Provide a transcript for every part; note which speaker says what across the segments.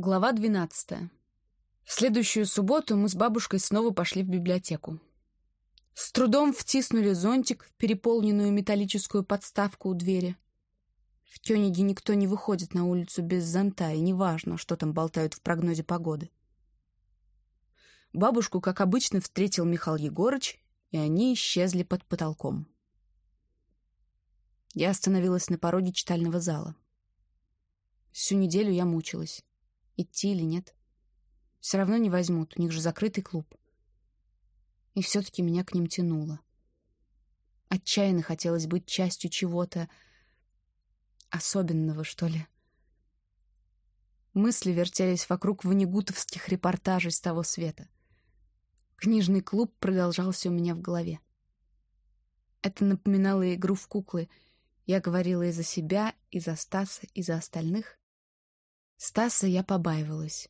Speaker 1: Глава 12. В следующую субботу мы с бабушкой снова пошли в библиотеку. С трудом втиснули зонтик в переполненную металлическую подставку у двери. В Кёниге никто не выходит на улицу без зонта, и неважно, что там болтают в прогнозе погоды. Бабушку, как обычно, встретил Михаил Егорыч, и они исчезли под потолком. Я остановилась на пороге читального зала. Всю неделю я мучилась. Идти или нет? Все равно не возьмут, у них же закрытый клуб. И все-таки меня к ним тянуло. Отчаянно хотелось быть частью чего-то особенного, что ли. Мысли вертелись вокруг ванигутовских репортажей с того света. Книжный клуб продолжался у меня в голове. Это напоминало игру в куклы. Я говорила и за себя, и за Стаса, и за остальных. Стаса я побаивалась.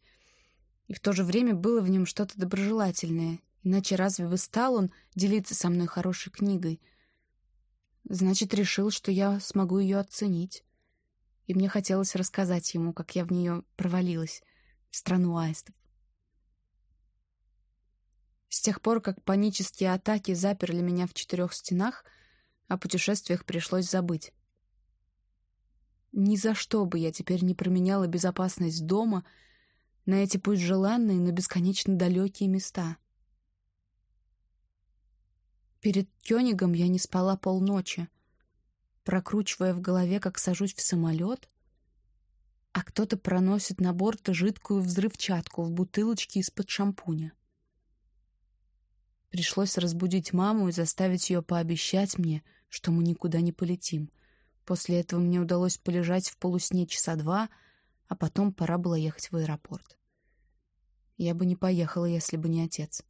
Speaker 1: И в то же время было в нем что-то доброжелательное. Иначе разве бы стал он делиться со мной хорошей книгой? Значит, решил, что я смогу ее оценить. И мне хотелось рассказать ему, как я в нее провалилась, в страну аистов. С тех пор, как панические атаки заперли меня в четырех стенах, о путешествиях пришлось забыть. Ни за что бы я теперь не променяла безопасность дома на эти пусть желанные, но бесконечно далекие места. Перед Кёнигом я не спала полночи, прокручивая в голове, как сажусь в самолет, а кто-то проносит на борт жидкую взрывчатку в бутылочке из-под шампуня. Пришлось разбудить маму и заставить ее пообещать мне, что мы никуда не полетим — После этого мне удалось полежать в полусне часа два, а потом пора было ехать в аэропорт. Я бы не поехала, если бы не отец.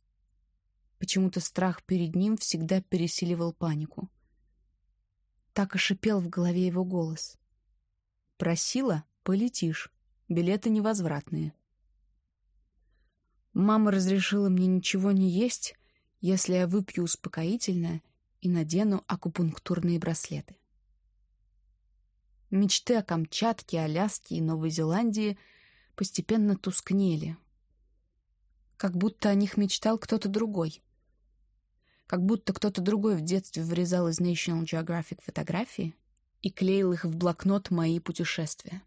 Speaker 1: Почему-то страх перед ним всегда пересиливал панику. Так и шипел в голове его голос. «Просила — полетишь. Билеты невозвратные». Мама разрешила мне ничего не есть, если я выпью успокоительное и надену акупунктурные браслеты. Мечты о Камчатке, Аляске и Новой Зеландии постепенно тускнели. Как будто о них мечтал кто-то другой. Как будто кто-то другой в детстве вырезал из National Geographic фотографии и клеил их в блокнот «Мои путешествия».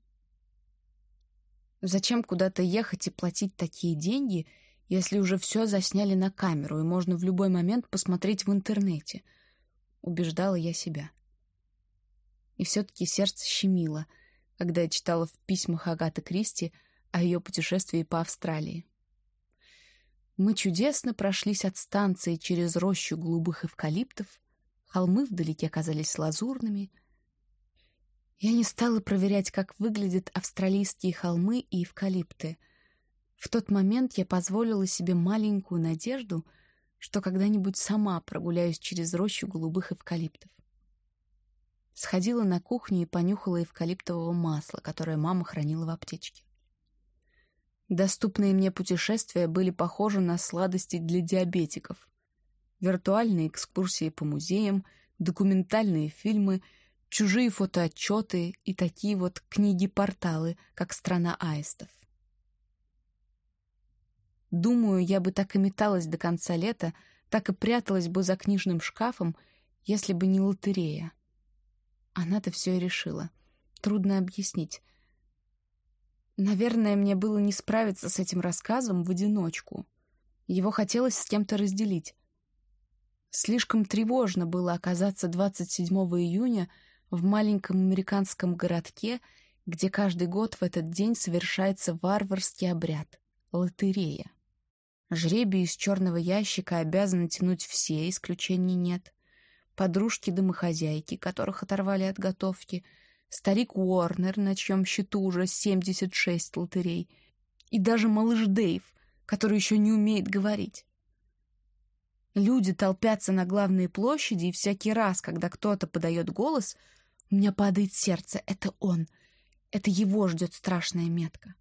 Speaker 1: Зачем куда-то ехать и платить такие деньги, если уже все засняли на камеру и можно в любой момент посмотреть в интернете? Убеждала я себя. — и все-таки сердце щемило, когда я читала в письмах Агаты Кристи о ее путешествии по Австралии. Мы чудесно прошлись от станции через рощу голубых эвкалиптов, холмы вдалеке казались лазурными. Я не стала проверять, как выглядят австралийские холмы и эвкалипты. В тот момент я позволила себе маленькую надежду, что когда-нибудь сама прогуляюсь через рощу голубых эвкалиптов. Сходила на кухню и понюхала эвкалиптового масла, которое мама хранила в аптечке. Доступные мне путешествия были похожи на сладости для диабетиков. Виртуальные экскурсии по музеям, документальные фильмы, чужие фотоотчеты и такие вот книги-порталы, как «Страна аистов». Думаю, я бы так и металась до конца лета, так и пряталась бы за книжным шкафом, если бы не лотерея. Она-то все и решила. Трудно объяснить. Наверное, мне было не справиться с этим рассказом в одиночку. Его хотелось с кем-то разделить. Слишком тревожно было оказаться 27 июня в маленьком американском городке, где каждый год в этот день совершается варварский обряд — лотерея. Жребий из черного ящика обязаны тянуть все, исключений нет подружки-домохозяйки, которых оторвали от готовки, старик Уорнер, на чьем счету уже 76 лотерей, и даже малыш Дэйв, который еще не умеет говорить. Люди толпятся на главной площади, и всякий раз, когда кто-то подает голос, у меня падает сердце. Это он. Это его ждет страшная метка.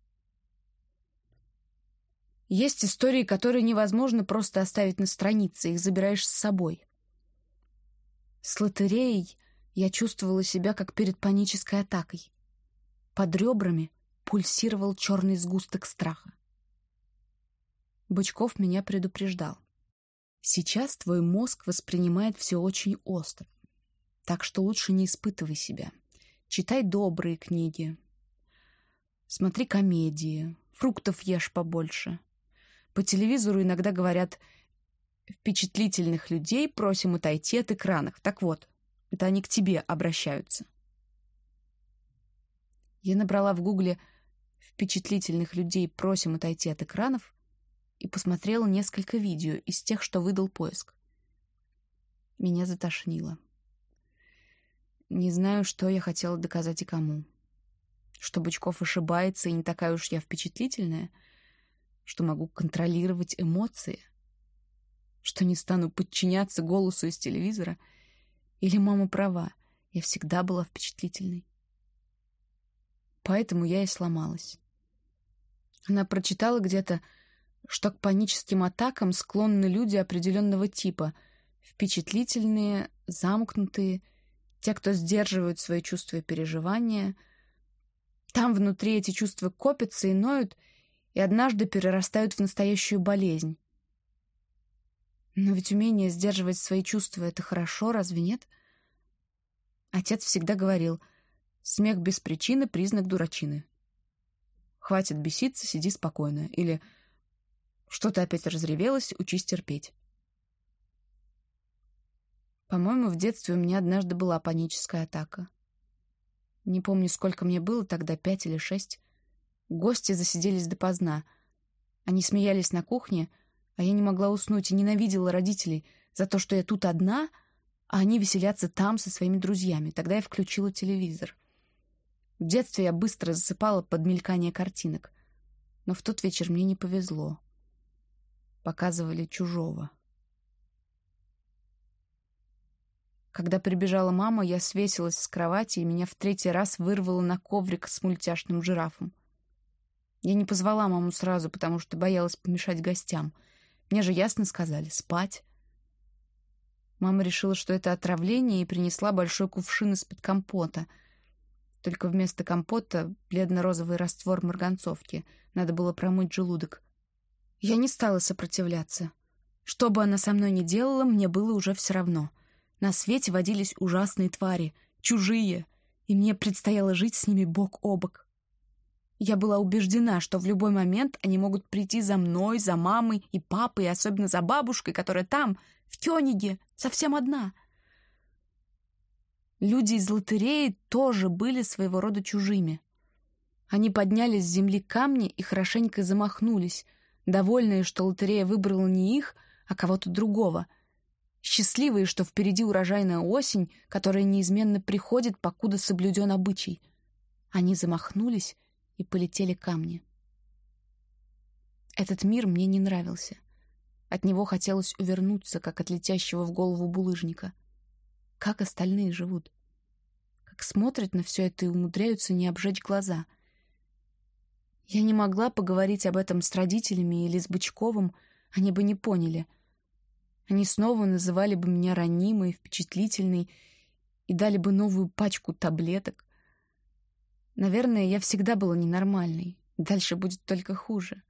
Speaker 1: Есть истории, которые невозможно просто оставить на странице, их забираешь с собой. С лотереей я чувствовала себя как перед панической атакой. Под ребрами пульсировал черный сгусток страха. Бычков меня предупреждал. Сейчас твой мозг воспринимает все очень остро. Так что лучше не испытывай себя. Читай добрые книги. Смотри комедии. Фруктов ешь побольше. По телевизору иногда говорят «впечатлительных людей просим отойти от экранов». Так вот, это они к тебе обращаются. Я набрала в гугле «впечатлительных людей просим отойти от экранов» и посмотрела несколько видео из тех, что выдал поиск. Меня затошнило. Не знаю, что я хотела доказать и кому. Что Бычков ошибается, и не такая уж я впечатлительная, что могу контролировать эмоции, что не стану подчиняться голосу из телевизора. Или мама права, я всегда была впечатлительной. Поэтому я и сломалась. Она прочитала где-то, что к паническим атакам склонны люди определенного типа — впечатлительные, замкнутые, те, кто сдерживают свои чувства и переживания. Там внутри эти чувства копятся и ноют, и однажды перерастают в настоящую болезнь. Но ведь умение сдерживать свои чувства — это хорошо, разве нет? Отец всегда говорил, смех без причины — признак дурачины. Хватит беситься, сиди спокойно. Или что-то опять разревелось, учись терпеть. По-моему, в детстве у меня однажды была паническая атака. Не помню, сколько мне было тогда, пять или шесть. Гости засиделись допоздна. Они смеялись на кухне, а я не могла уснуть и ненавидела родителей за то, что я тут одна, а они веселятся там со своими друзьями. Тогда я включила телевизор. В детстве я быстро засыпала под мелькание картинок. Но в тот вечер мне не повезло. Показывали чужого. Когда прибежала мама, я свесилась с кровати, и меня в третий раз вырвало на коврик с мультяшным жирафом. Я не позвала маму сразу, потому что боялась помешать гостям. Мне же ясно сказали — спать. Мама решила, что это отравление, и принесла большой кувшин из-под компота. Только вместо компота бледно-розовый раствор марганцовки. Надо было промыть желудок. Я не стала сопротивляться. Что бы она со мной ни делала, мне было уже все равно — на свете водились ужасные твари, чужие, и мне предстояло жить с ними бок о бок. Я была убеждена, что в любой момент они могут прийти за мной, за мамой и папой, и особенно за бабушкой, которая там, в Кёниге, совсем одна. Люди из лотереи тоже были своего рода чужими. Они подняли с земли камни и хорошенько замахнулись, довольные, что лотерея выбрала не их, а кого-то другого — Счастливые, что впереди урожайная осень, которая неизменно приходит, покуда соблюден обычай. Они замахнулись и полетели камни. Этот мир мне не нравился. От него хотелось увернуться, как от летящего в голову булыжника. Как остальные живут? Как смотрят на все это и умудряются не обжечь глаза? Я не могла поговорить об этом с родителями или с Бычковым, они бы не поняли — они снова называли бы меня ранимой, впечатлительной и дали бы новую пачку таблеток. Наверное, я всегда была ненормальной. Дальше будет только хуже.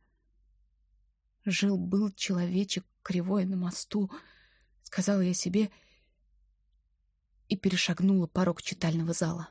Speaker 1: Жил-был человечек кривой на мосту, сказала я себе и перешагнула порог читального зала.